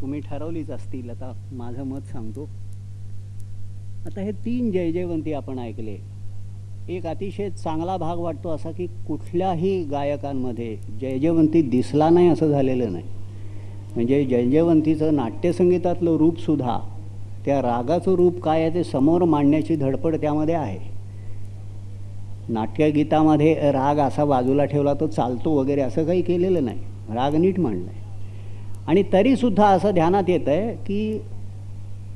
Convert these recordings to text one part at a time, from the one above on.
तुम्ही ठरवलीच असतील. आता माझं मत सांगतो. आता हे तीन जय जयवंती आपण ऐकले. एक अतिशय चांगला भाग वाटतो असा की कुठल्याही गायकांमध्ये जय जयवंती दिसला नाही असं झालेलं नाही. म्हणजे जय जयवंतीचं नाट्यसंगीतातलं रूपसुद्धा त्या रागाचं रूप काय आहे ते समोर मांडण्याची धडपड त्यामध्ये आहे. नाट्यगीतामध्ये राग असा बाजूला ठेवला तो चालतो वगैरे असं काही केलेलं नाही. राग नीट मांडला आहे आणि तरीसुद्धा असं ध्यानात येतं आहे की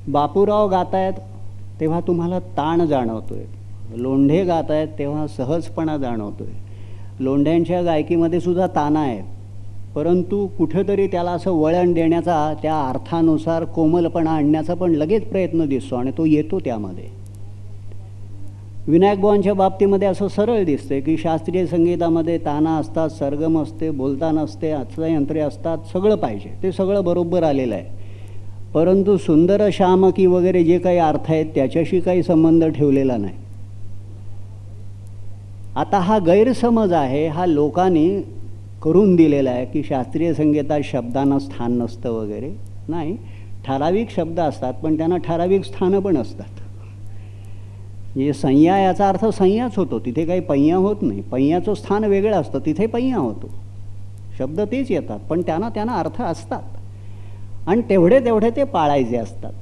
बापूराव गात आहेत तेव्हा तुम्हाला ताण जाणवतो आहे लोंढे गात आहेत तेव्हा सहजपणा जाणवतो आहे लोंढ्यांच्या गायकीमध्ये सुद्धा ताना आहेत. परंतु कुठेतरी त्याला असं वळण देण्याचा त्या अर्थानुसार कोमलपणा आणण्याचा पण लगेच प्रयत्न दिसतो आणि तो येतो त्यामध्ये. विनायकबुवांच्या बाबतीमध्ये असं सरळ दिसते की शास्त्रीय संगीतामध्ये ताना असतात सरगम असते बोलताना असते यंत्रे असतात सगळं पाहिजे. ते सगळं बरोबर आलेलं आहे. परंतु सुंदर श्यामकी वगैरे जे काही अर्थ आहेत त्याच्याशी काही संबंध ठेवलेला नाही. आता हा गैरसमज आहे हा लोकांनी करून दिलेला आहे की शास्त्रीय संगीतात शब्दांना स्थान नसतं वगैरे. नाही ठराविक शब्द असतात पण त्यांना ठराविक स्थानं पण असतात. म्हणजे संज्ञा याचा अर्थ संज्ञाच होतो. तिथे काही पय्या होत नाही. पय्याचं स्थान वेगळं असतं. तिथे पय्या होतो. शब्द तेच येतात. पण त्यांना त्यांना अर्थ असतात. आणि तेवढे तेवढे ते पाळायचे असतात.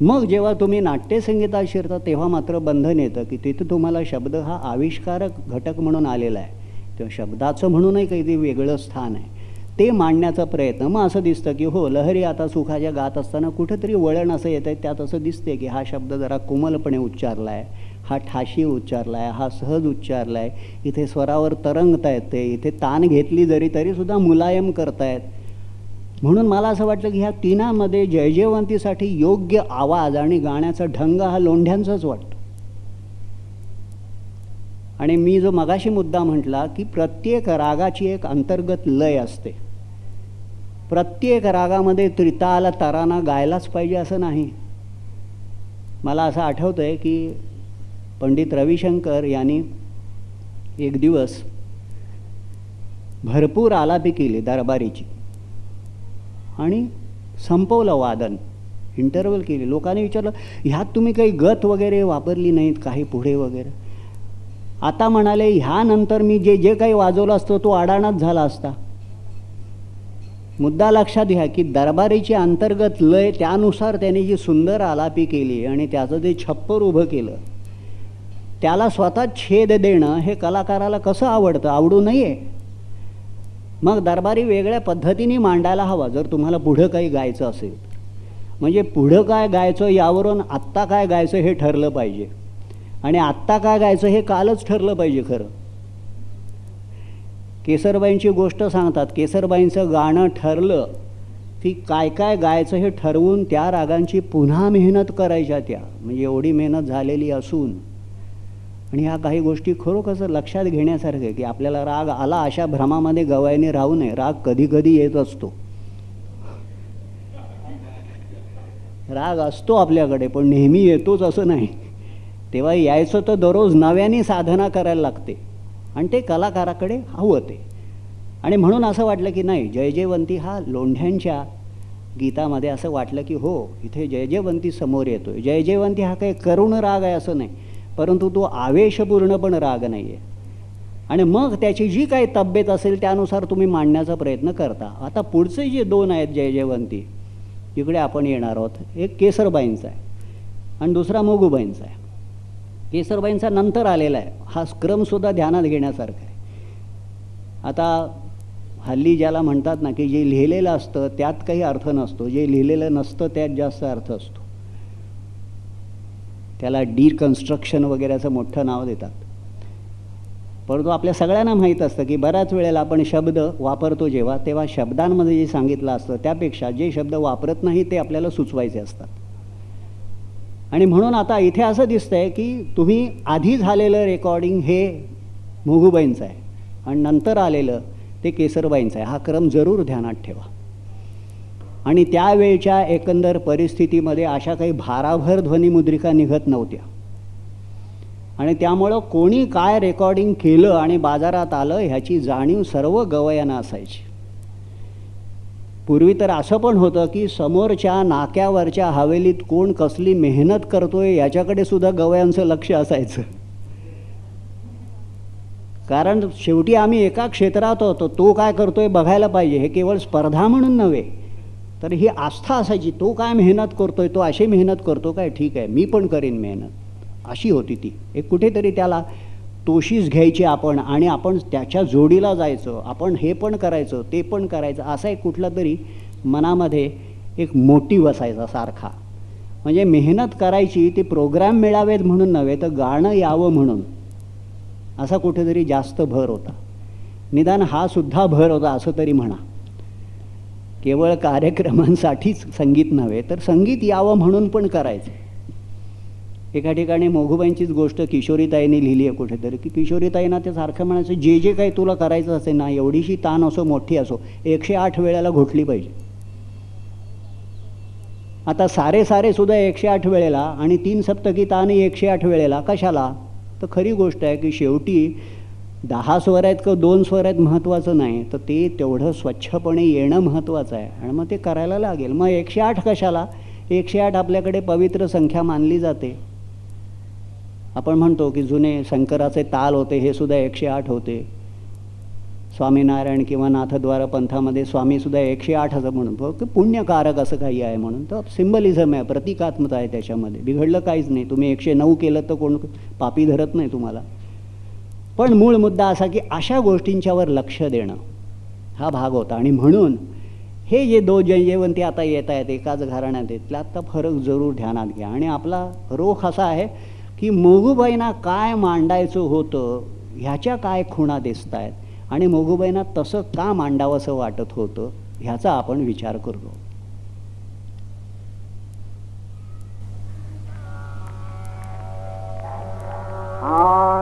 मग जेव्हा तुम्ही नाट्यसंगीतात शिरता तेव्हा मात्र बंधन येतं की तिथे तुम्हाला शब्द हा आविष्कारक घटक म्हणून आलेला आहे. तेव्हा शब्दाचं म्हणूनही काही ते वेगळं स्थान आहे. ते मांडण्याचा प्रयत्न. मग असं दिसतं की हो लहरी आता सुखाच्या गात असताना कुठंतरी वळण असं येतं आहे त्यात असं दिसते की हा शब्द जरा कोमलपणे उच्चारला आहे हा ठाशी उच्चारला आहे हा सहज उच्चारला आहे इथे स्वरावर तरंगता येते इथे ताण घेतली जरी तरीसुद्धा मुलायम करतायत. म्हणून मला असं वाटलं की ह्या तिनामध्ये जयजयवंतीसाठी योग्य आवाज आणि गाण्याचा ढंग हा लोंढ्यांचाच वाटतो. आणि मी जो मगाशी मुद्दा म्हटला की प्रत्येक रागाची एक अंतर्गत लय असते. प्रत्येक रागामध्ये त्रिताला तराना गायलाच पाहिजे असं नाही. मला असं आठवतं आहे की पंडित रविशंकर यांनी एक दिवस भरपूर आलापी केली दरबारीची. आणि संपवलं वादन इंटरवल केली. लोकांनी विचारलं ह्यात तुम्ही काही गत वगैरे वापरली नाहीत काही पुढे वगैरे? आता म्हणाले ह्यानंतर मी जे जे काही वाजवलं असतं तो अडाणाच झाला असता. मुद्दा लक्षात घ्या की दरबारीची अंतर्गत लय त्यानुसार त्याने जी सुंदर आलापी केली आणि त्याचं जे छप्पर उभं केलं त्याला स्वतः छेद देणं हे कलाकाराला कसं आवडतं? आवडू नये. मग दरबारी वेगळ्या पद्धतीने मांडायला हवा जर तुम्हाला पुढं काही गायचं असेल. म्हणजे पुढं काय गायचं यावरून आत्ता काय गायचं हे ठरलं पाहिजे. आणि आत्ता काय गायचं हे कालच ठरलं पाहिजे खरं. केसरबाईंची गोष्ट सांगतात. केसरबाईंचं गाणं ठरलं की काय काय गायचं हे ठरवून त्या रागांची पुन्हा मेहनत करायच्या त्या. म्हणजे एवढी मेहनत झालेली असून. आणि ह्या काही गोष्टी खरोखर लक्षात घेण्यासारखं की आपल्याला राग आला अशा भ्रमामध्ये गवायने राहू नये. राग कधी कधी येत असतो. राग असतो आपल्याकडे पण नेहमी येतोच असं नाही. तेव्हा यायचं तर दररोज नव्याने साधना करायला लागते. आणि ते कलाकाराकडे हवं ते. आणि म्हणून असं वाटलं की नाही जयजयवंती हा लोंढ्यांच्या गीतामध्ये असं वाटलं की हो इथे जयजयवंती समोर येतो आहे जयजयवंती हा काही करुण राग आहे असं नाही परंतु तो आवेशपूर्ण पण राग नाही आहे आणि मग त्याची जी काही तब्येत असेल त्यानुसार तुम्ही मांडण्याचा प्रयत्न करता. आता पुढचे जे दोन आहेत जयजयवंती इकडे आपण येणार आहोत. एक केसरबाईंचा आहे आणि दुसरा मोगूबाईंचा आहे. केसरबाईंचा नंतर आलेला आहे. हा क्रमसुद्धा ध्यानात घेण्यासारखा आहे. आता हल्ली ज्याला म्हणतात ना की जे लिहिलेलं असतं त्यात काही अर्थ नसतो. जे लिहिलेलं नसतं त्यात जास्त अर्थ असतो. त्याला डिकन्स्ट्रक्शन वगैरे असं मोठं नाव देतात. परंतु आपल्या सगळ्यांना माहीत असतं की बऱ्याच वेळेला आपण शब्द वापरतो जेव्हा तेव्हा शब्दांमध्ये जे सांगितलं असतं त्यापेक्षा जे शब्द वापरत नाही ते आपल्याला सुचवायचे असतात. आणि म्हणून आता इथे असं दिसतं आहे की तुम्ही आधी झालेलं रेकॉर्डिंग हे मुगूबाईंचं आहे. आणि नंतर आलेलं ते केसरबाईंचं आहे. हा क्रम जरूर ध्यानात ठेवा. आणि त्यावेळच्या एकंदर परिस्थितीमध्ये अशा काही भाराभर ध्वनिमुद्रिका निघत नव्हत्या. आणि त्यामुळं कोणी काय रेकॉर्डिंग केलं आणि बाजारात आलं ह्याची जाणीव सर्व गवयांना असायची. पूर्वी तर असं पण होतं की समोरच्या नाक्यावरच्या हवेलीत कोण कसली मेहनत करतोय याच्याकडे सुद्धा गवयांचं लक्ष असायचं. कारण शेवटी आम्ही एका क्षेत्रात होतो तो काय करतोय बघायला पाहिजे हे केवळ स्पर्धा म्हणून नव्हे. तर ही आस्था असायची तो काय मेहनत करतोय तो अशी मेहनत करतो काय? ठीक आहे मी पण करीन मेहनत. अशी होती ती. एक कुठेतरी त्याला तोशीच घ्यायची आपण आणि आपण त्याच्या जोडीला जायचं आपण हे पण करायचं ते पण करायचं असा एक कुठला तरी मनामध्ये एक मोटिव्ह असायचा सारखा. म्हणजे मेहनत करायची ते प्रोग्राम मिळावेत म्हणून नव्हे तर गाणं यावं म्हणून. असा कुठेतरी जास्त भर होता. निदान हा सुद्धा भर होता असं तरी म्हणा. केवळ कार्यक्रमांसाठीच संगीत नव्हे तर संगीत यावं म्हणून पण करायचं. एका ठिकाणी मोघूबाईंचीच गोष्ट किशोरीताईने लिहिली आहे कुठेतरी. की किशोरीताईंना ते सारखं म्हणायचं जे जे काही तुला करायचं असेल ना एवढीशी ताण असो मोठी असो एकशे आठ वेळेला घोटली पाहिजे. आता सारे सारे सुद्धा एकशे आठ वेळेला आणि तीन सप्तकी ताण एकशे आठ वेळेला कशाला? तर खरी गोष्ट आहे की शेवटी दहा स्वर आहेत का दोन स्वर आहेत महत्त्वाचं नाही तर ते तेवढं स्वच्छपणे येणं महत्त्वाचं आहे. आणि मग ते करायला लागेल. मग एकशे आठ कशाला? एकशे आठ आपल्याकडे पवित्र संख्या मानली जाते. आपण म्हणतो की जुने शंकराचे ताल होते हे सुद्धा एकशे आठ होते. स्वामीनारायण किंवा नाथद्वारा पंथामध्ये स्वामीसुद्धा एकशे आठ असं म्हणून की पुण्यकारक असं काही आहे म्हणून. तर सिम्बलिझम आहे प्रतिकात्मता आहे त्याच्यामध्ये. बिघडलं काहीच नाही. तुम्ही एकशे नऊ केलं तर कोण पापी धरत नाही तुम्हाला. पण मूळ मुद्दा असा की अशा गोष्टींच्यावर लक्ष देणं हा भाग होता. आणि म्हणून हे जे दो जयवंती आता येत आहेत एकाच घराण्यात आहेत त्यात फरक जरूर ध्यानात घ्या. आणि आपला रोख असा आहे की मोगूबाईंना काय मांडायचं होतं ह्याच्या काय खुणा दिसत आहेत आणि मोगूबाईंना तसं का मांडावंसं वाटत होतं ह्याचा आपण विचार करतो. आ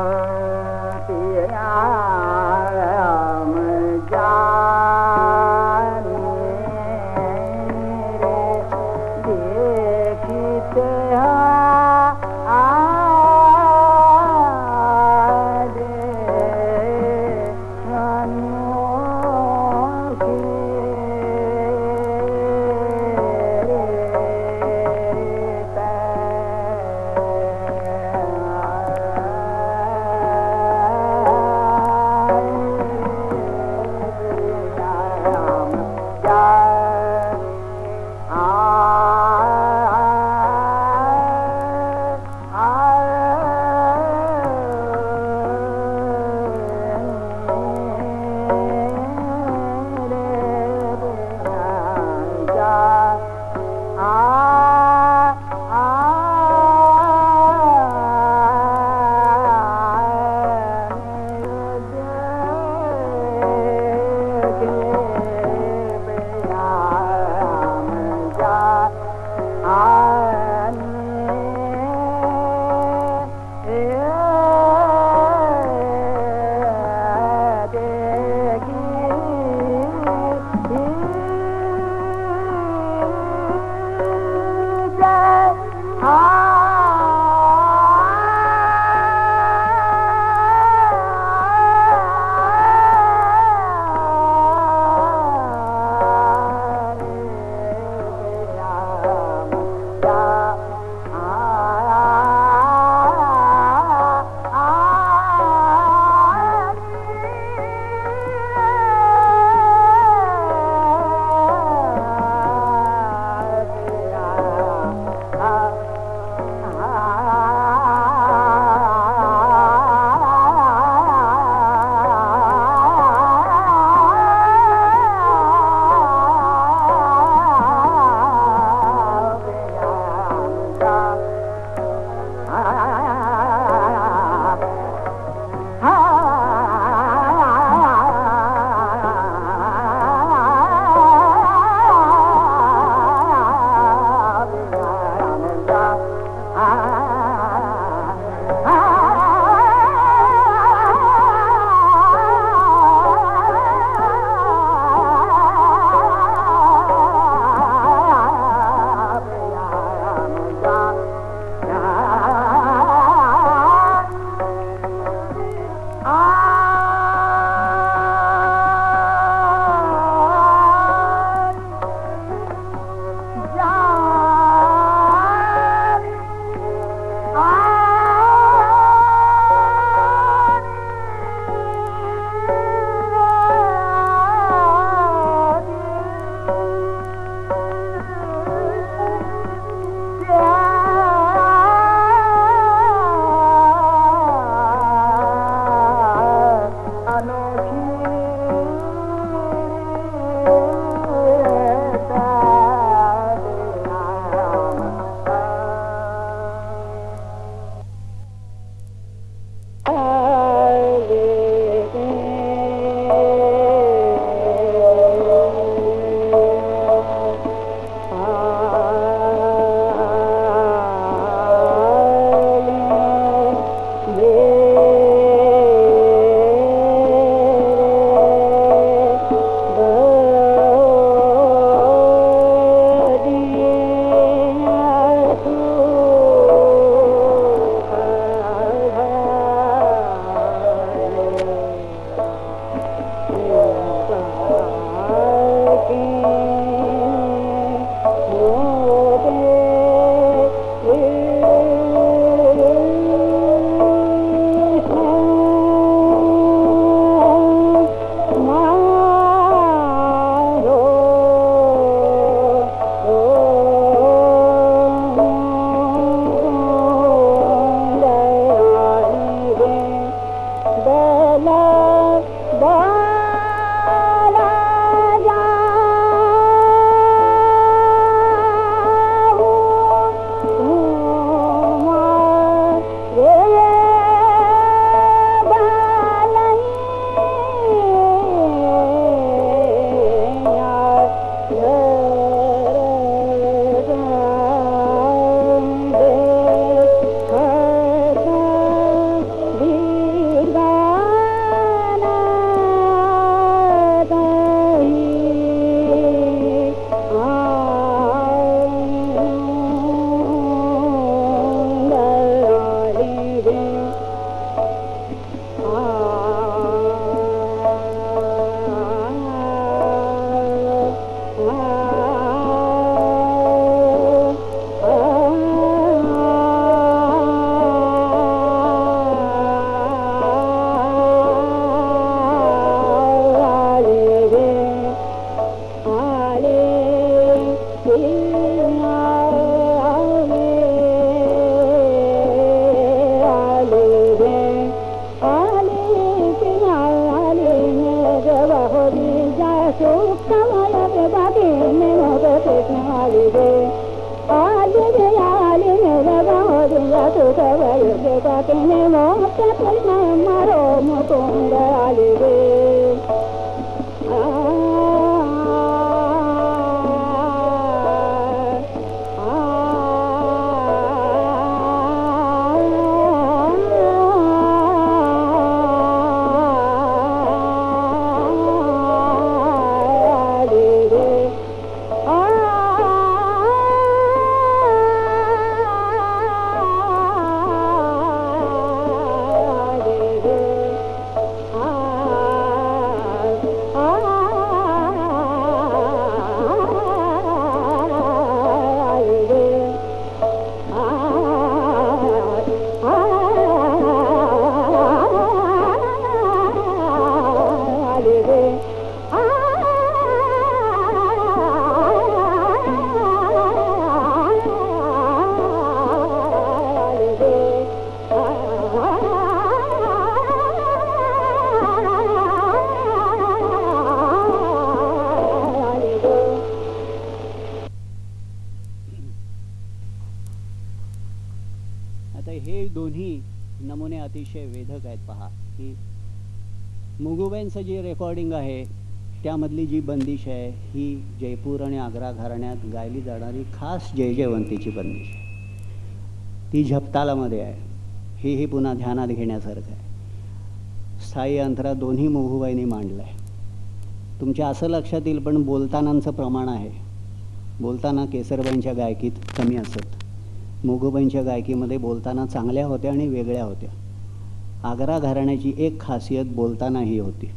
रेकॉर्डिंग आहे. त्यामधली जी बंदिश आहे ही जयपूर आणि आग्रा घराण्यात गायली जाणारी खास जय जयवंतीची बंदिश आहे. ती झपतालामध्ये आहे. हेही पुन्हा ध्यानात घेण्यासारखं आहे. स्थायी अंतरा दोन्ही मोहूबाईंनी मांडलं आहे तुमच्या असं लक्षात येईल पण बोलतानांचं प्रमाण आहे. बोलताना केसरबाईंच्या गायकीत कमी असत. मुगुबाईंच्या गायकीमध्ये बोलताना चांगल्या होत्या आणि वेगळ्या होत्या. आग्रा घराण्याची एक खासियत बोलताना ही होती.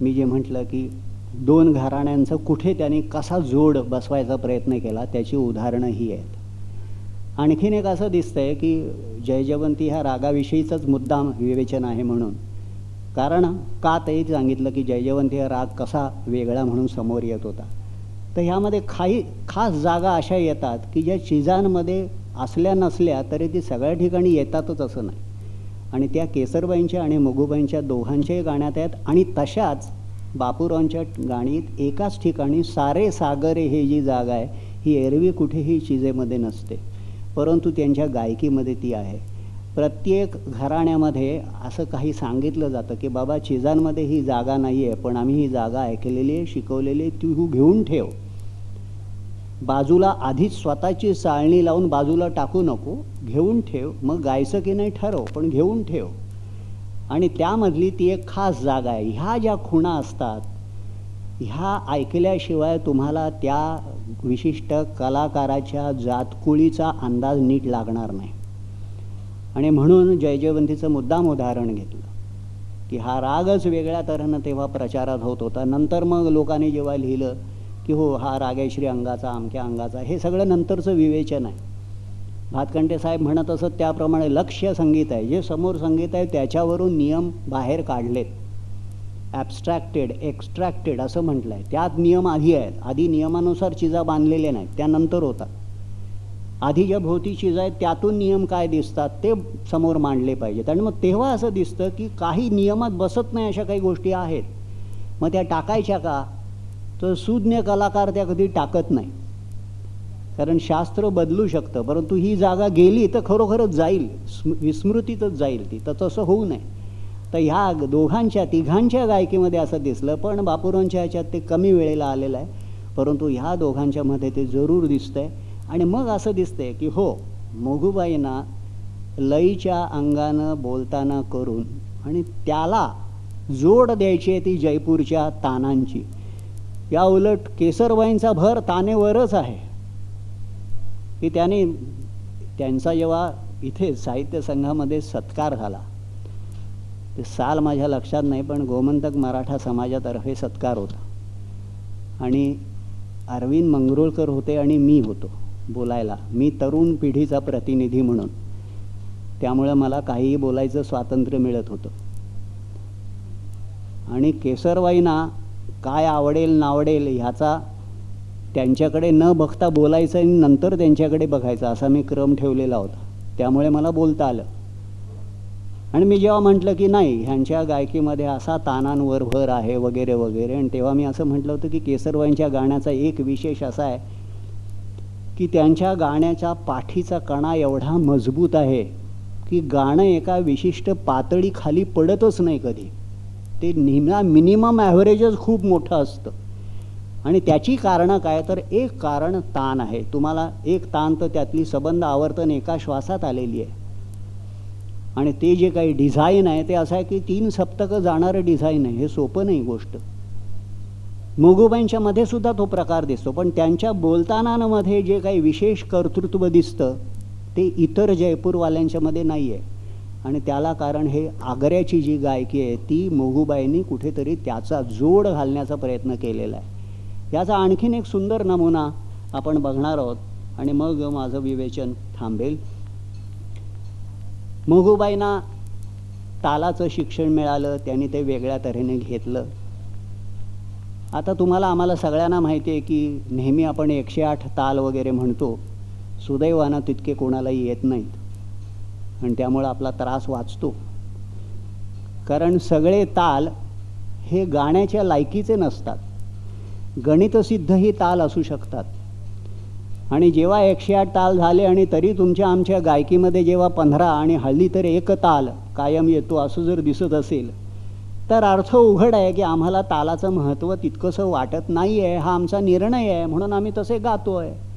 मी जे म्हटलं की दोन घराण्यांचं कुठे त्यांनी कसा जोड बसवायचा प्रयत्न केला त्याची उदाहरणं ही आहेत. आणखीन एक असं दिसतंय की जयजवंती ह्या रागाविषयीचाच मुद्दाम विवेचन आहे म्हणून. कारण का तेही सांगितलं की जयजवंती हा राग कसा वेगळा म्हणून समोर येत होता. तर ह्यामध्ये काही खास जागा अशा येतात की ज्या चिजांमध्ये असल्या नसल्या तरी ती सगळ्या ठिकाणी येतातच असं नाही. आणि त्या केसरबाईंच्या आणि मुगुबाईंच्या दोघांच्याही गाण्यात आहेत. आणि तशाच बापूरावांच्या गाणीत एकाच ठिकाणी सारे सागरे हे जी जागा आहे ही एरवी कुठेही चिजेमध्ये नसते. परंतु त्यांच्या गायकीमध्ये ती आहे. प्रत्येक घराण्यामध्ये असं काही सांगितलं जातं की बाबा चिजांमध्ये ही जागा नाही आहे पण आम्ही ही जागा ऐकलेली आहे शिकवलेली आहे तू घेऊन ठेव. बाजूला आधीच स्वतःची चाळणी लावून बाजूला टाकू नको घेऊन ठेव. मग गायचं की नाही ठरव पण घेऊन ठेव. आणि त्यामधली ती एक खास जागा आहे. ह्या ज्या खुणा असतात ह्या ऐकल्याशिवाय तुम्हाला त्या विशिष्ट कलाकाराच्या जातकुळीचा अंदाज नीट लागणार नाही. आणि म्हणून जयजयवंतीचं मुद्दाम उदाहरण घेतलं की हा रागच वेगळ्या तऱ्हेनं तेव्हा प्रचारात होत होता. नंतर मग लोकांनी जेव्हा लिहिलं की हो हा रागेश्री अंगाचा अमक्या अंगाचा. हे सगळं नंतरचं विवेचन आहे. भातकंटे साहेब म्हणत असत त्याप्रमाणे लक्ष्य संगीत आहे. जे समोर संगीत आहे त्याच्यावरून नियम बाहेर काढलेत. ॲबस्ट्रॅक्टेड एक्स्ट्रॅक्टेड असं म्हटलं आहे त्यात नियम आधी आहेत. आधी नियमानुसार चिजा बांधलेल्या नाहीत. त्यानंतर होतात. आधी ज्या भोवती चिजा आहेत त्यातून नियम काय दिसतात ते समोर मांडले पाहिजेत. आणि मग तेव्हा असं दिसतं की काही नियमात बसत नाही अशा काही गोष्टी आहेत. मग त्या टाकायच्या का? तर सुज्ञ कलाकार त्या कधी टाकत नाही. कारण शास्त्र बदलू शकतं परंतु ही जागा गेली तर खरोखरच जाईल विस्मृतीतच जाईल ती. तर तसं होऊ नये. तर ह्या दोघांच्या तिघांच्या गायकीमध्ये असं दिसलं पण बापूरांच्या ह्याच्यात ते कमी वेळेला आलेलं आहे. परंतु ह्या दोघांच्यामध्ये ते जरूर दिसतंय. आणि मग असं दिसतंय की हो मोगूबाईंना लईच्या अंगानं बोलताना करून आणि त्याला जोड द्यायची आहे ती जयपूरच्या तानांची. या उलट केसरबाईंचा भर तानेवरच आहे. की त्याने त्यांचा जेव्हा इथे साहित्य संघामध्ये सत्कार झाला ते साल माझ्या लक्षात नाही पण गोमंतक मराठा समाजातर्फे सत्कार होता. आणि अरविंद मंगरुळकर होते आणि मी होतो बोलायला. मी तरुण पिढीचा प्रतिनिधी म्हणून. त्यामुळं मला काहीही बोलायचं स्वातंत्र्य मिळत होतं. आणि केसरवाईंना काय आवडेल नावडेल ह्याचा त्यांच्याकडे न बघता बोलायचं आणि नंतर त्यांच्याकडे बघायचं असा मी क्रम ठेवलेला होता. त्यामुळे मला बोलता आलं. आणि मी जेव्हा म्हटलं की नाही ह्यांच्या गायकीमध्ये असा तानांवर भर आहे वगैरे वगैरे आणि तेव्हा मी असं म्हटलं होतं की केसरवाईंच्या गाण्याचा एक विशेष असा आहे की त्यांच्या गाण्याच्या पाठीचा कणा एवढा मजबूत आहे की गाणं एका विशिष्ट पातळी खाली पडतच नाही कधी. ते निम्या मिनिमम ॲव्हरेजच खूप मोठं असतं. आणि त्याची कारणं काय? तर एक कारण ताण आहे. तुम्हाला एक ताण तर त्यातली संबंध आवर्तन एका श्वासात आलेली आहे. आणि ते जे काही डिझाईन आहे ते असं आहे की तीन सप्तकं जाणारं डिझाईन आहे. हे सोपं नाही गोष्ट. मोगूबाईंच्या मध्ये सुद्धा तो प्रकार दिसतो. पण त्यांच्या बोलतानामध्ये जे काही विशेष कर्तृत्व दिसतं ते इतर जयपूरवाल्यांच्यामध्ये नाही आहे आणि त्याला कारण हे आग्र्याची जी गायकी आहे ती मोगूबाईंनी कुठेतरी त्याचा जोड घालण्याचा प्रयत्न केलेला आहे. याचा आणखीन एक सुंदर नमुना आपण बघणार आहोत आणि मग माझं विवेचन थांबेल. मोगूबाईंना तालाचं शिक्षण मिळालं त्यांनी ते वेगळ्या तऱ्हेने घेतलं. आता तुम्हाला आम्हाला सगळ्यांना माहिती आहे की नेहमी आपण एकशे आठ ताल वगैरे म्हणतो. सुदैवानं तितके कोणालाही येत नाहीत. आणि त्यामुळं आपला त्रास वाचतो. कारण सगळे ताल हे गाण्याच्या लायकीचे नसतात. गणितसिद्धही ताल असू शकतात. आणि जेव्हा एकशे आठ ताल झाले आणि तरी तुमच्या आमच्या गायकीमध्ये जेव्हा पंधरा आणि हल्ली तर एक ताल कायम येतो असं जर दिसत असेल तर अर्थ उघड आहे की आम्हाला तालाचं महत्त्व तितकंसं वाटत नाही आहे हा आमचा निर्णय आहे म्हणून आम्ही तसे गातो आहे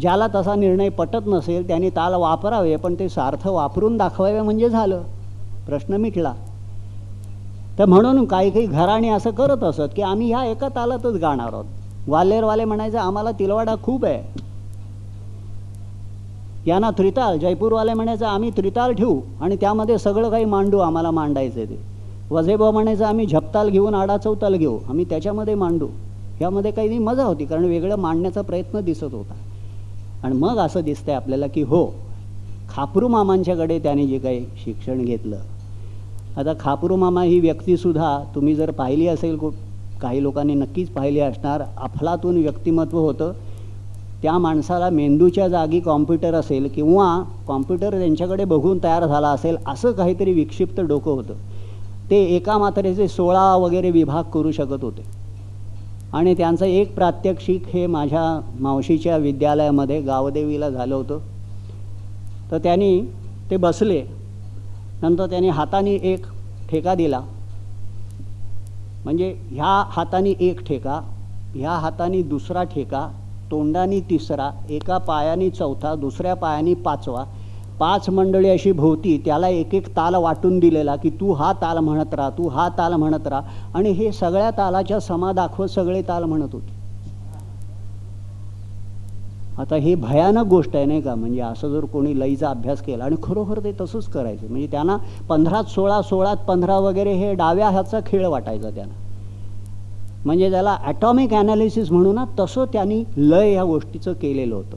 ज्याला तसा निर्णय पटत नसेल त्याने ताल वापरावे पण ते सार्थ वापरून दाखवावे म्हणजे झालं. प्रश्न मिटला. तर म्हणून काही काही घराणे असं करत असत की आम्ही ह्या एका तालातच गाणार आहोत. ग्वाल्हेरवाले म्हणायचं आम्हाला तिलवाडा खूप आहे. यांना त्रिताल जयपूरवाले म्हणायचं आम्ही त्रिताल ठेवू आणि त्यामध्ये सगळं काही मांडू आम्हाला मांडायचं ते. वजेबा म्हणायचं आम्ही झपताल घेऊन आडा चौताल घेऊ आम्ही त्याच्यामध्ये मांडू. ह्यामध्ये काही मजा होती कारण वेगळं मांडण्याचा प्रयत्न दिसत होता. आणि मग असं दिसतंय आपल्याला की हो खापरू मामांच्याकडे त्याने जे काही शिक्षण घेतलं. आता खापरू मामा ही व्यक्तीसुद्धा तुम्ही जर पाहिली असेल को काही लोकांनी नक्कीच पाहिली असणार. अफलातून व्यक्तिमत्व होतं. त्या माणसाला मेंदूच्या जागी कॉम्प्युटर असेल किंवा कॉम्प्युटर त्यांच्याकडे बघून तयार झाला असेल असं काहीतरी विक्षिप्त डोकं होतं. ते एका मात्रेचे सोळा वगैरे विभाग करू शकत होते. आणि त्यांचं एक प्रात्यक्षिक हे माझ्या मावशीच्या विद्यालयामध्ये गावदेवीला झालं होतं. तर त्यांनी ते बसले. नंतर त्यांनी हाताने एक ठेका दिला. म्हणजे ह्या हाताने एक ठेका ह्या हाताने दुसरा ठेका तोंडाने तिसरा एका पायाने चौथा दुसऱ्या पायाने पाचवा पाच मंडळी अशी भोवती त्याला एक एक ताल वाटून दिलेला की तू हा ताल म्हणत राहा तू हा ताल म्हणत राहा. आणि हे सगळ्या तालाच्या समा दाखवत सगळे ताल म्हणत होते. आता हे भयानक गोष्ट आहे नाही का? म्हणजे असं जर कोणी लईचा अभ्यास केला आणि खरोखर ते तसंच करायचं. म्हणजे त्यांना पंधरात सोळा सोळात पंधरा वगैरे हे डाव्या हातचा खेळ वाटायचा त्यांना. म्हणजे त्याला ॲटॉमिक ॲनालिसिस म्हणून ना तसं त्यांनी लय ह्या गोष्टीचं केलेलं होतं.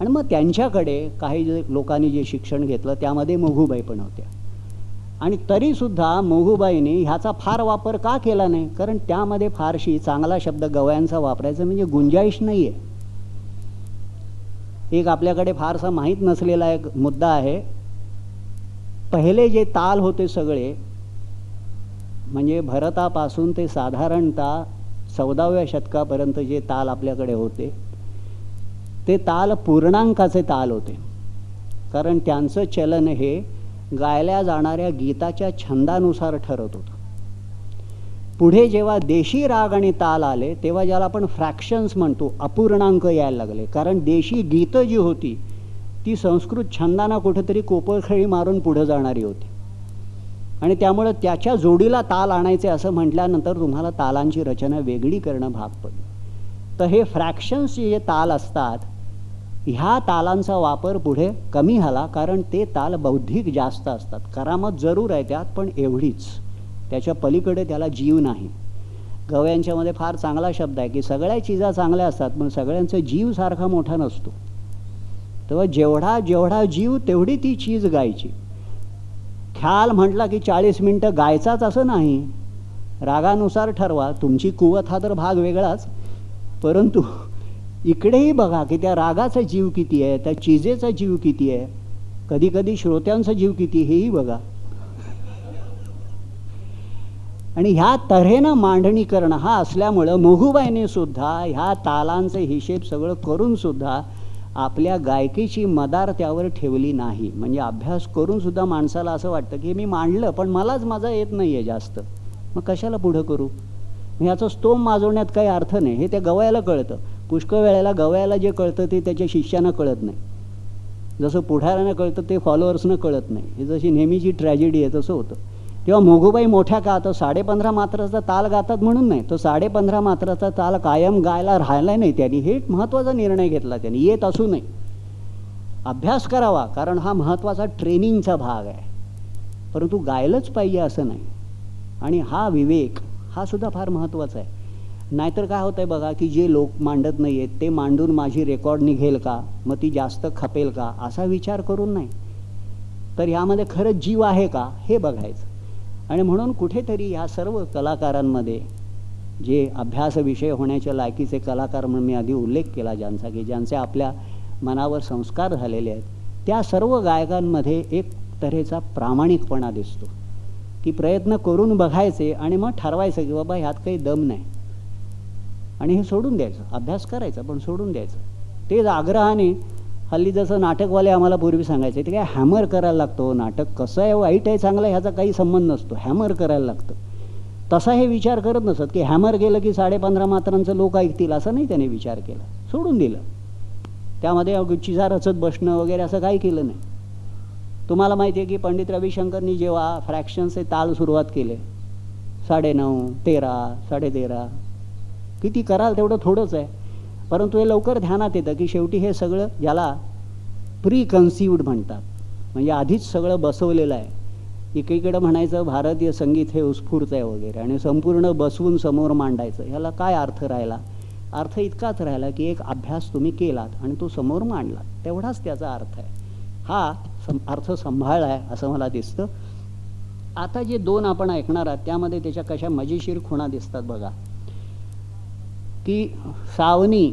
आणि मग त्यांच्याकडे काही जे लोकांनी जे शिक्षण घेतलं त्यामध्ये मोघूबाई पण होत्या. आणि तरीसुद्धा मोघूबाईने ह्याचा फार वापर का केला नाही? कारण त्यामध्ये फारशी चांगला शब्द गवयांचा वापरायचा म्हणजे गुंजाईश नाही आहे एक आपल्याकडे फारसा माहीत नसलेला एक मुद्दा आहे. पहिले जे ताल होते सगळे म्हणजे भरतापासून ते साधारणतः चौदाव्या शतकापर्यंत जे ताल आपल्याकडे होते ते ताल पूर्णांकाचे ताल होते. कारण त्यांचं चलन हे गायल्या जाणाऱ्या गीताच्या छंदानुसार ठरत होतं. पुढे जेव्हा देशी राग आणि ताल आले तेव्हा ज्याला आपण फ्रॅक्शन्स म्हणतो अपूर्णांक यायला लागले. कारण देशी गीतं जी होती ती संस्कृत छंदांना कुठेतरी कोपरखळी मारून पुढं जाणारी होती. आणि त्यामुळं त्याच्या जोडीला ताल आणायचे असं म्हटल्यानंतर तुम्हाला तालांची रचना वेगळी करणं भाग पडलं. तर हे फ्रॅक्शन्स जे ताल असतात ह्या तालांचा वापर पुढे कमी झाला कारण ते ताल बौद्धिक जास्त असतात. करामत जरूर आहे त्यात पण एवढीच. त्याच्या पलीकडे त्याला जीव नाही. गवयांच्यामध्ये फार चांगला शब्द आहे की सगळ्या चिजा चांगल्या असतात पण सगळ्यांचा जीव सारखा मोठा नसतो. तेव्हा जेवढा जेवढा जीव तेवढी ती चीज गायची. ख्याल म्हटला की चाळीस मिनटं गायचाच असं नाही. रागानुसार ठरवा. तुमची कुवत हा तर भाग वेगळाच. परंतु इकडेही बघा की त्या रागाचा जीव किती आहे त्या चिजेचा जीव किती आहे. कधी कधी श्रोत्यांचा जीव किती हेही बघा. आणि ह्या तऱ्हेनं मांडणी करणं हा असल्यामुळं मोहूबाईने सुद्धा ह्या तालांचे हिशेब सगळं करून सुद्धा आपल्या गायकीची मदार त्यावर ठेवली नाही. म्हणजे अभ्यास करून सुद्धा माणसाला असं वाटतं की मी मांडलं पण मलाच माझा येत नाही आहे जास्त. मग कशाला पुढं करू? ह्याचं स्तोम माजवण्यात काही अर्थ नाही हे त्या गवायला कळतं. पुष्कळ वेळेला गवयाला जे कळतं ते त्याच्या शिष्यांना कळत नाही. जसं पुढाऱ्यांना कळतं ते फॉलोअर्सनं कळत नाही. ही जशी नेहमीची ट्रॅजेडी आहे तसं होतं. तेव्हा मोगूबाई मोठ्या का तर साडेपंधरा मात्राचा ताल गातात म्हणून नाही तो साडेपंधरा मात्राचा ताल कायम गायला राहिला नाही त्यांनी. हे महत्त्वाचा निर्णय घेतला त्यांनी. येत असू नये. अभ्यास करावा कारण हा महत्त्वाचा ट्रेनिंगचा भाग आहे. परंतु गायलंच पाहिजे असं नाही. आणि हा विवेक हा सुद्धा फार महत्त्वाचा आहे. नाहीतर काय होतं आहे बघा की जे लोक मांडत नाही आहेत ते मांडून माझी रेकॉर्ड निघेल का? मग ती जास्त खपेल का? असा विचार करून नाही. तर ह्यामध्ये खरंच जीव आहे का? हे बघायचं. आणि म्हणून कुठेतरी ह्या सर्व कलाकारांमध्ये जे अभ्यास विषय होण्याच्या लायकीचे कलाकार म्हणून मी आधी उल्लेख केला ज्यांचा की ज्यांचे आपल्या मनावर संस्कार झालेले आहेत. त्या सर्व गायकांमध्ये एक तऱ्हेचा प्रामाणिकपणा दिसतो. की प्रयत्न करून बघायचे आणि मग ठरवायचं की बाबा ह्यात काही दम नाही. आणि हे सोडून द्यायचं. अभ्यास करायचा पण सोडून द्यायचं. तेच आग्रहाने हल्ली जसं नाटकवाले आम्हाला पूर्वी सांगायचे ते काय हॅमर करायला लागतो नाटक कसं आहे वाईट आहे चांगलं आहे ह्याचा काही संबंध नसतो. हॅमर करायला लागतं. तसा हे विचार करत नसत की हॅमर गेलं की साडेपंधरा मात्रांचं लोक ऐकतील असं नाही त्याने विचार केला. सोडून दिलं. त्यामध्ये चिजा रचत बसणं वगैरे असं काही केलं नाही. तुम्हाला माहिती आहे की पंडित रविशंकरनी जेव्हा फ्रॅक्शन्सचे ताल सुरुवात केले साडेनऊ तेरा साडेतेरा किती कराल तेवढं थोडंच आहे. परंतु हे लवकर ध्यानात येतं की शेवटी हे सगळं ज्याला प्री कन्सिव्ड म्हणतात. म्हणजे आधीच सगळं बसवलेलं आहे. एकीकडं म्हणायचं भारतीय संगीत हे उत्स्फूर्त आहे वगैरे आणि संपूर्ण बसवून समोर मांडायचं. ह्याला काय अर्थ राहिला? अर्थ इतकाच राहिला की एक अभ्यास तुम्ही केलात आणि तो समोर मांडलात. तेवढाच त्याचा अर्थ आहे. हा सं अर्थ सांभाळला आहे असं मला दिसतं. आता जे दोन आपण ऐकणार आहात त्यामध्ये त्याच्या कशा मजेशीर खुणा दिसतात बघा. की सावनी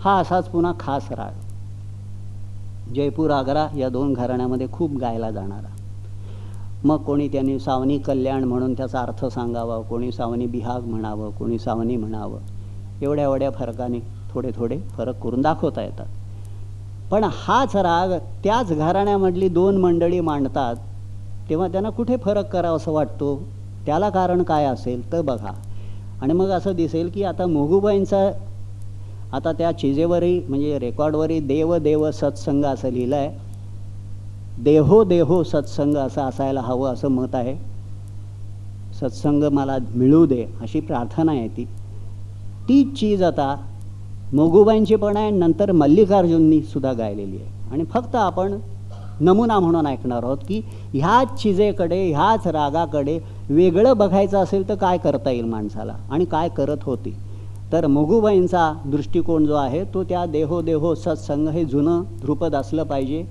हा असाच पुन्हा खास राग. जयपूर आग्रा या दोन घराण्यामध्ये खूप गायला जाणारा. मग कोणी त्यांनी सावनी कल्याण म्हणून त्याचा अर्थ सांगावा कोणी सावनी बिहाग म्हणावं कोणी सावनी म्हणावं एवढ्या एवढ्या फरकाने थोडे थोडे फरक करून दाखवता येतात. पण हाच राग त्याच घराण्यामधली दोन मंडळी मांडतात तेव्हा त्यांना कुठे फरक करावा असं वाटतो? त्याला कारण काय असेल? तर बघा. आणि मग असं दिसेल की आता मोगूबाईंचा आता त्या चिजेवरही म्हणजे रेकॉर्डवरही देव देव सत्संग असं लिहिलं आहे देहो देहो सत्संग असं असायला हवं असं मत आहे. सत्संग मला मिळू दे अशी प्रार्थना आहे ती. तीच चीज आता मोगूबाईंची पण आहे नंतर मल्लिकार्जुननी सुद्धा गायलेली आहे. आणि फक्त आपण नमुना म्हणून ऐकणार आहोत की ह्याच चिजेकडे ह्याच रागाकडे वेगळं बघायचं असेल तर काय करता येईल माणसाला? आणि काय करत होती? तर मगुबाईंचा दृष्टिकोन जो आहे तो त्या देहो देहो सत्संग हे जुनं ध्रुपद असलं पाहिजे.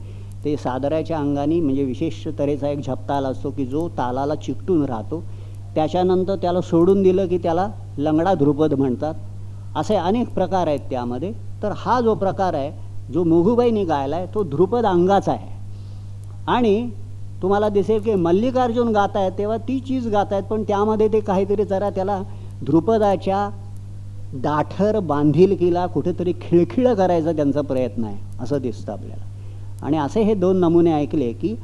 ते सादऱ्याच्या अंगाने म्हणजे विशेष तऱ्हेचा एक झपताल असतो की जो तालाला चिकटून राहतो. त्याच्यानंतर त्याला सोडून दिलं की त्याला लंगडा ध्रुपद म्हणतात. असे अनेक प्रकार आहेत त्यामध्ये. तर हा जो प्रकार आहे जो मोगूबाईंनी गायला आहे तो ध्रुपद अंगाचा आहे. आणि तुम्हाला दिसेल की मल्लिकार्जुन गात आहेत तेव्हा ती चीज गात आहेत पण त्यामध्ये ते काहीतरी जरा त्याला ध्रुपदाच्या दाठर बांधिलकीला कुठेतरी खिळखिळं करायचा त्यांचा प्रयत्न आहे असं दिसतं आपल्याला. आणि असे हे दोन नमुने ऐकले की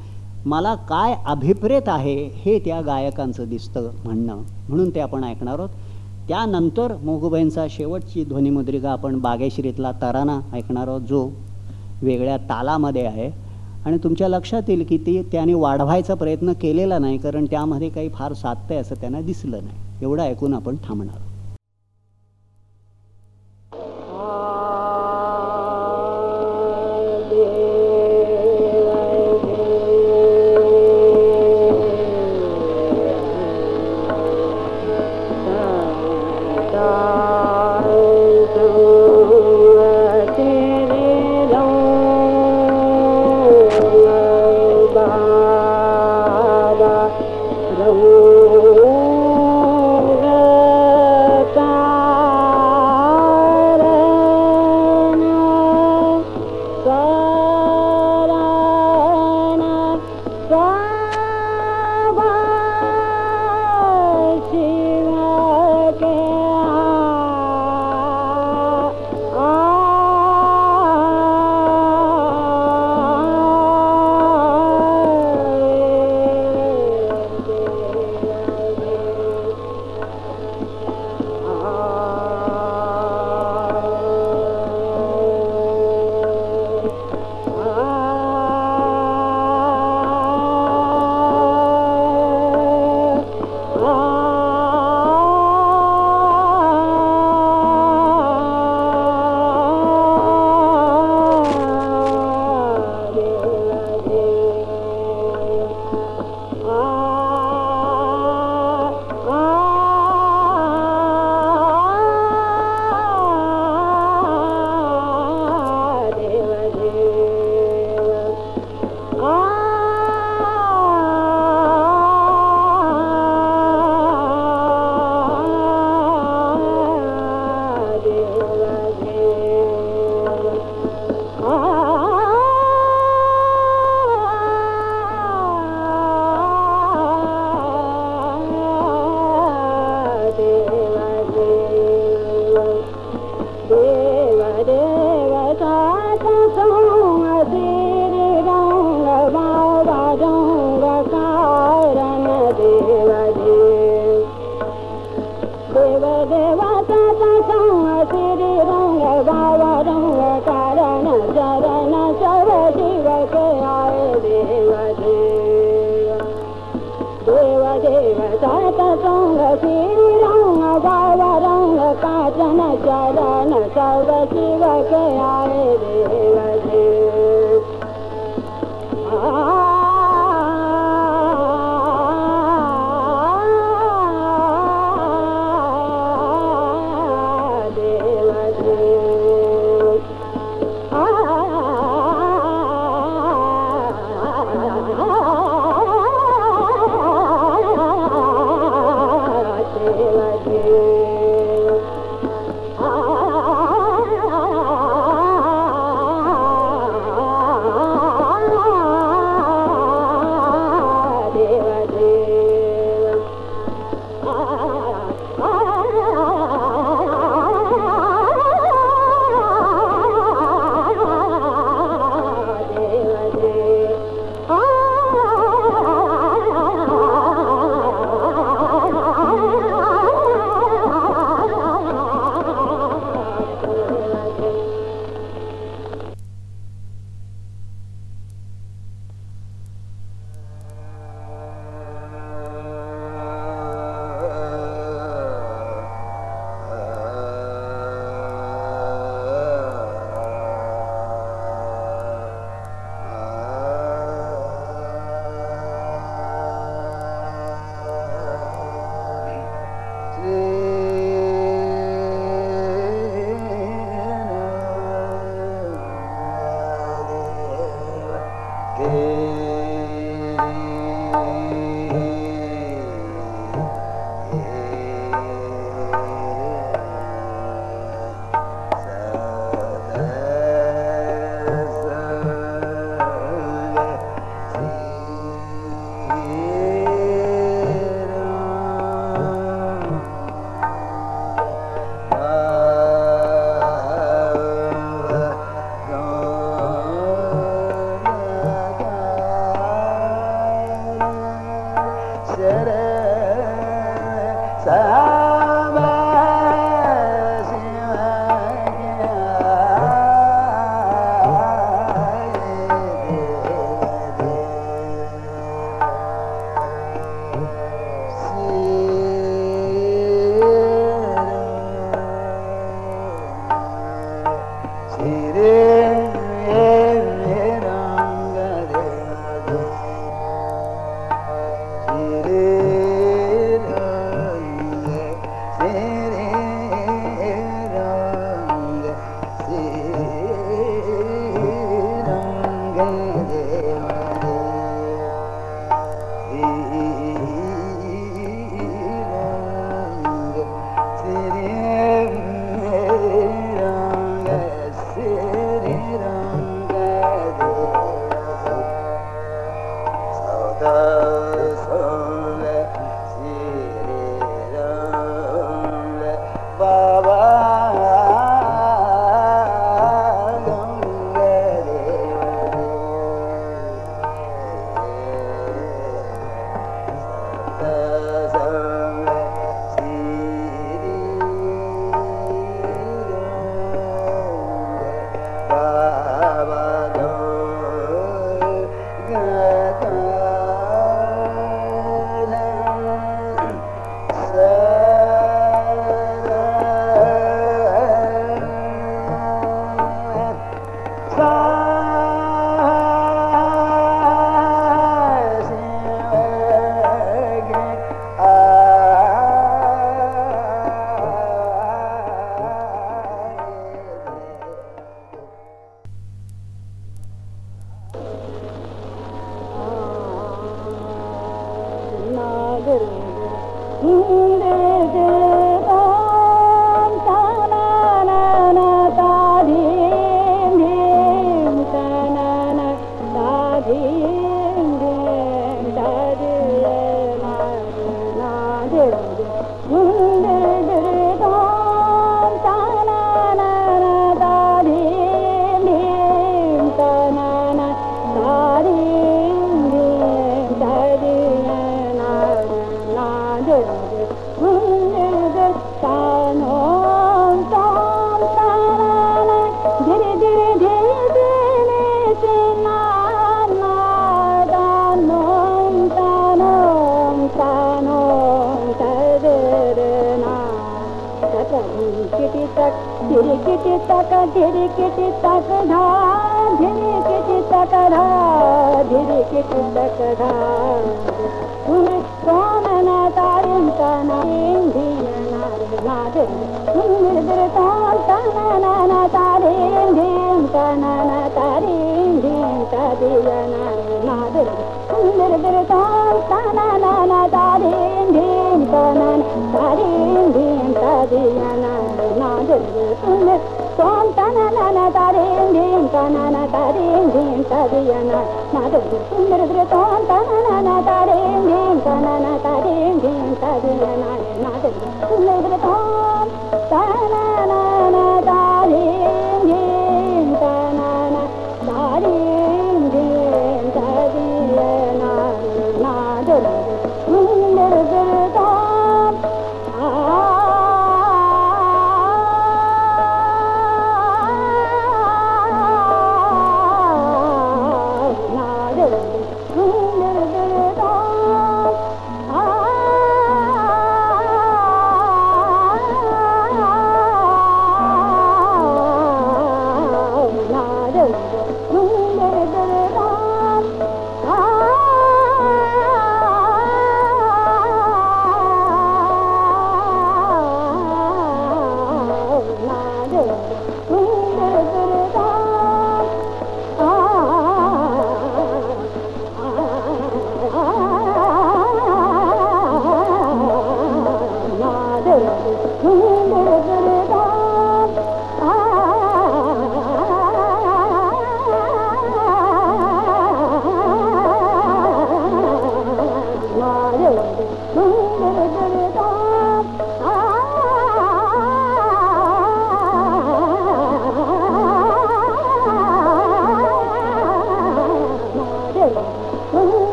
मला काय अभिप्रेत आहे हे त्या गायकांचं दिसतं म्हणणं म्हणून ते आपण ऐकणार आहोत. त्यानंतर मोगूबाईंचा शेवटची ध्वनिमुद्रिका आपण बागेश्रीतला तराना ऐकणार आहोत जो वेगळ्या तालामध्ये आहे. आणि तुमच्या लक्षात येईल की ते त्याने वाढवायचा प्रयत्न केलेला नाही कारण त्यामध्ये काही फार साध्य आहे असं त्यांना दिसलं नाही. एवढं ऐकून आपण थांबणार. निव கதியன மதுரு சுந்தரதுர தோன் தனன தரேங்கேன் தனன தரேங்கேன் கதியன மதுரு சுந்தரதுர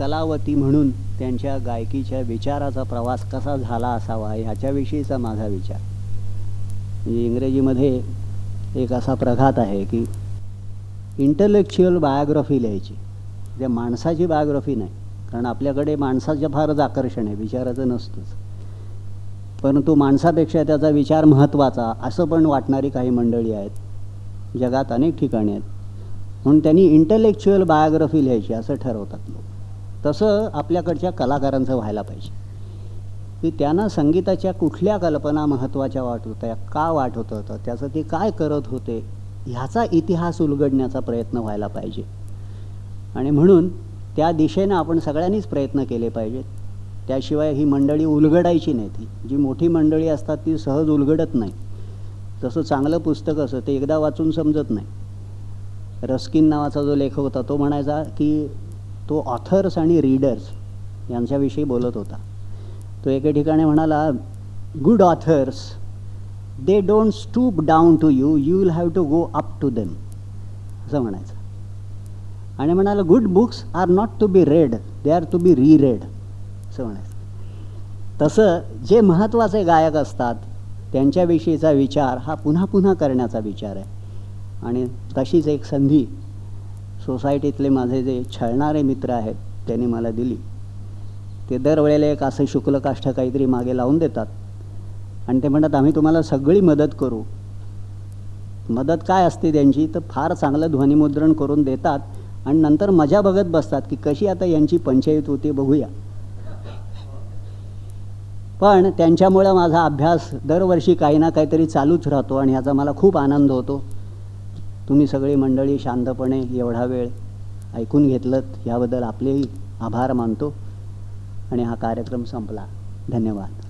कलावती म्हणून त्यांच्या गायकीच्या विचाराचा प्रवास कसा झाला असावा ह्याच्याविषयीचा माझा विचार. म्हणजे इंग्रजीमध्ये एक असा प्रघात आहे की इंटलेक्च्युअल बायोग्राफी लिहायची. त्या माणसाची बायोग्राफी नाही कारण आपल्याकडे माणसाचं फारच आकर्षण आहे विचाराचं नसतंच. परंतु माणसापेक्षा त्याचा विचार महत्त्वाचा असं पण वाटणारी काही मंडळी आहेत. जगात अनेक ठिकाणी आहेत. म्हणून त्यांनी इंटलेक्च्युअल बायोग्राफी लिहायची असं ठरवतात लोक. तसं आपल्याकडच्या कलाकारांचं व्हायला पाहिजे. की त्यांना संगीताच्या कुठल्या कल्पना महत्त्वाच्या वाट होत्या का वाटत होतं त्याचं ते काय करत होते ह्याचा इतिहास उलगडण्याचा प्रयत्न व्हायला पाहिजे. आणि म्हणून त्या दिशेनं आपण सगळ्यांनीच प्रयत्न केले पाहिजेत. त्याशिवाय ही मंडळी उलगडायची नाही ती. जी मोठी मंडळी असतात ती सहज उलगडत नाही. तसं चांगलं पुस्तक असं ते एकदा वाचून समजत नाही. रस्किन नावाचा जो लेखक होता तो म्हणायचा की तो ऑथर्स आणि रीडर्स यांच्याविषयी बोलत होता. तो एके ठिकाणी म्हणाला good authors they don't stoop down to you you will have to go up to them असं म्हणायचं. आणि म्हणाला good books are not to be read they are to be reread असं म्हणायचं. तसं जे महत्त्वाचे गायक असतात त्यांच्याविषयीचा विचार हा पुन्हा पुन्हा करण्याचा विचार आहे. आणि तशीच एक संधी सोसायटीतले माझे जे छळणारे मित्र आहेत त्यांनी मला दिली. ते दरवेळेला एक असं शुक्लकाष्ठ काहीतरी मागे लावून देतात. आणि ते म्हणतात आम्ही तुम्हाला सगळी मदत करू. मदत काय असते त्यांची? तर फार चांगलं ध्वनिमुद्रण करून देतात आणि नंतर मजा बघत बसतात की कशी आता यांची पंचायत होती बघूया. पण त्यांच्यामुळं माझा अभ्यास दरवर्षी काही ना काहीतरी चालूच राहतो आणि ह्याचा मला खूप आनंद होतो. तुम्ही सगळी मंडळी शांतपणे एवढा वेळ ऐकून घेतलं याबद्दल आपलेही आभार मानतो आणि हा कार्यक्रम संपला. धन्यवाद.